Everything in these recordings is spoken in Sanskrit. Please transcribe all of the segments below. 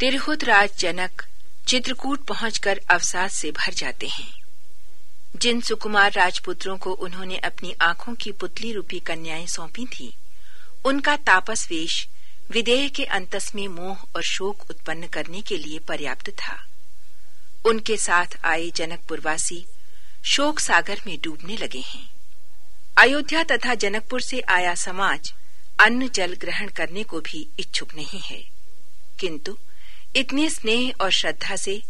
तिरहुत राज जनक चित्रकूट पहुंचकर अवसाद से भर जाते हैं। जिन सुकुमार राजपुत्रों को उन्होंने अपनी आँखों की पुतली रूपी कन्याएँ सौंपी थी, उनका तापस वेश विदेह के अंतस में मोह और शोक उत्पन्न करने के लिए पर्याप्त था। उनके साथ आए जनकपुरवासी शोक सागर में डूबने लगे हैं। अयोध्या तथा जनकपुर से आया समाज अन्न जल ग्रहण करने को भी इच्छुक नहीं है। किंतु इतने स्नेह और श्रद्धा से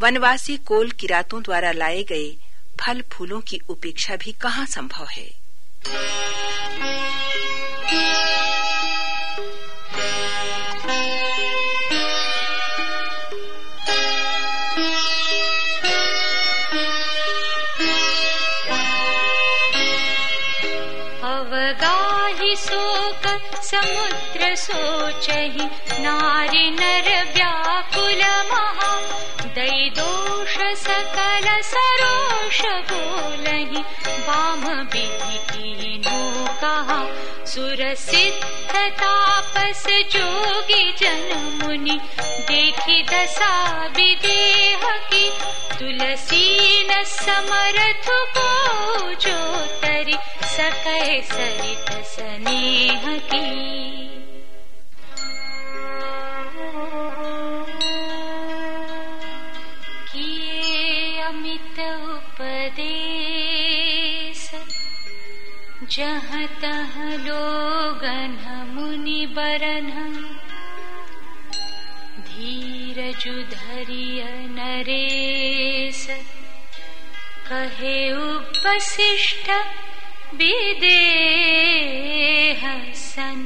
वनवासी कोल किरातों द्वारा लाए गए फल फूलों की उपेक्षा भी कहाँ संभव है? समुद्र सोचहि नारी नर व्याकुल महा दै दोष सकल सरोष बोलहि वाम विधि नो कहा सुर सिद्ध तापस जोगी जन मुनि देखि दशा विदेह की तुलसी न समरथ को जो तरी सकै सरित स्नेह की अमित उपदेश जहाँ तह लोगन मुनि बरन। धीरजु धरिय नरेश कहे उपशिष्ट विदेह सन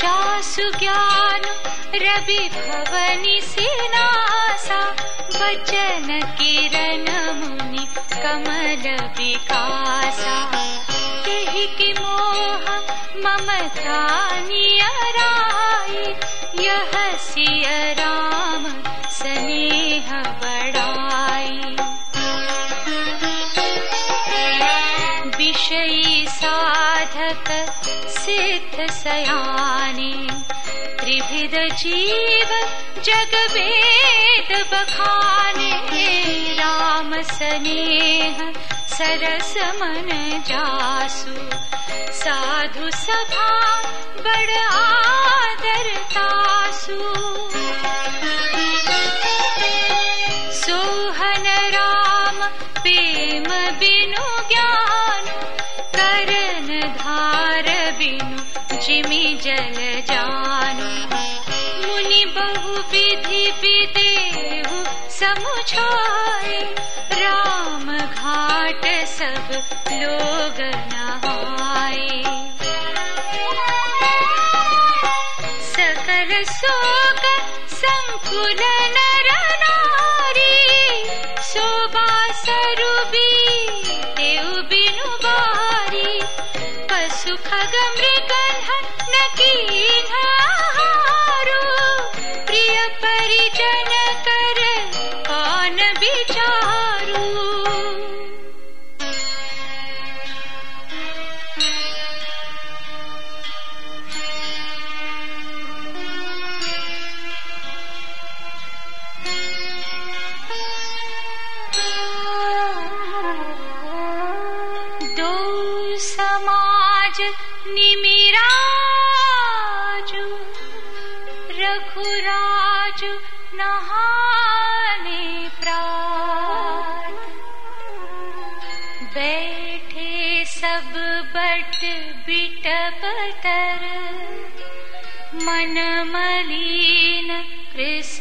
जासु ज्ञान रवि भवनि सिनासा वचन किरण मुनि कमल विकासा। केहि कि मोह ममता नियराई यह सिय राम स्नेह बड़ाई। विषयी साधक सिद्ध सयाने। त्रिविध जीव जग वेद बखाने। राम स्नेह सरस मन जासु साधु सभा बड़ आदर समुझाए राम घाट सब लोग नहाए। सकल शोक संकुल नर नारी। शोभा सरुबी देव बिनु बारी। पशु खग निमिराजु रघुराजु नहाने प्राण बैठे सब बट बिटपतर मन मलिन कृष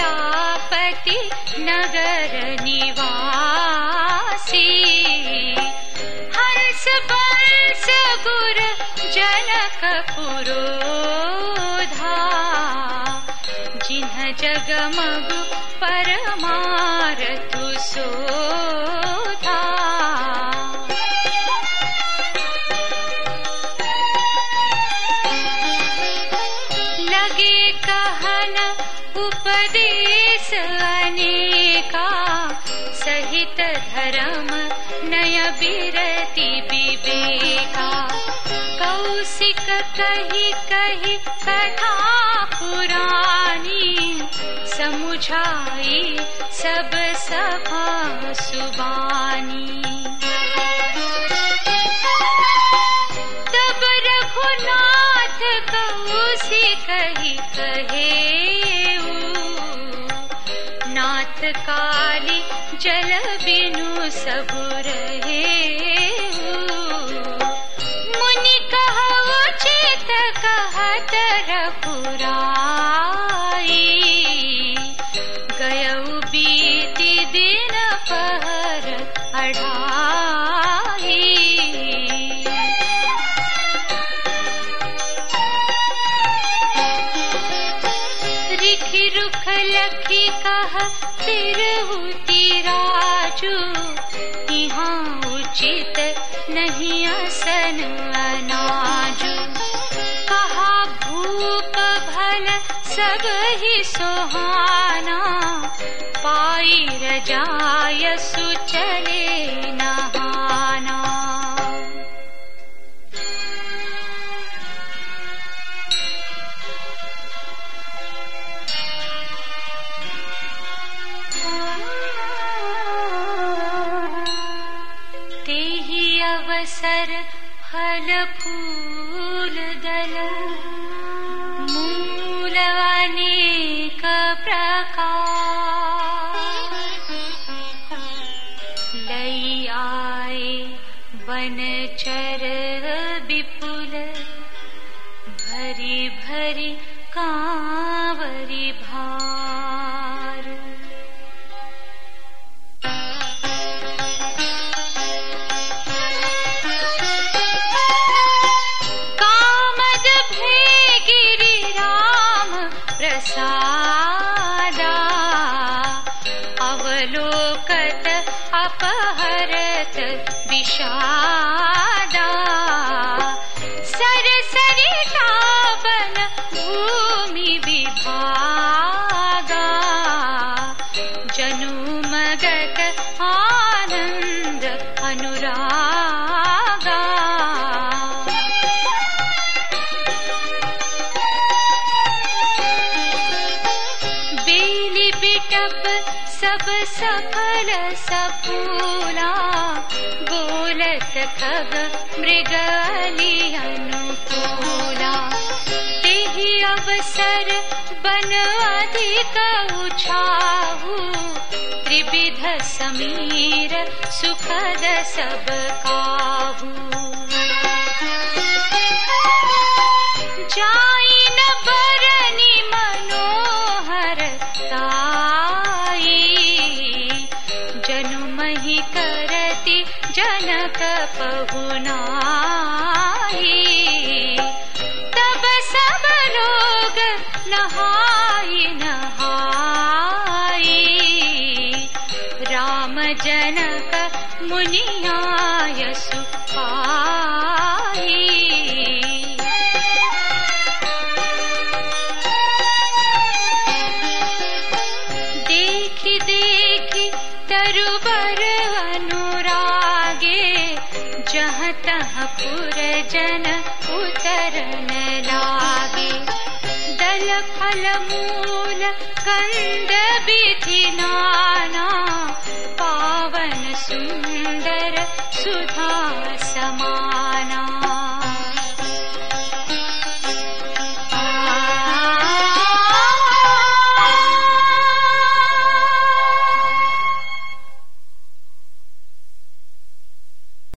मिथिलापति नगर निवासी। हंस बंस गुर जनक पुरोधा। जिन्ह जगमग परमारु यशोधा कही कही कथा पुरानी समुझाई सब सभा सुबानी। तब रघुनाथ कौशी कही कहे नाथ काली जल बिनु सब रहे सब ही सुहाना पाई रजाय सुचले नहाना। तेहि अवसर फल फूल आए चर विपुल। भरी भरी कांवरी भार सब सफल सपूला बोलत खग मृगली अनुकूला तेहि अवसर बन अधिक उछाहु त्रिविध समीर सुखद सब नहाय नय रामजनक मुनियाय सुखा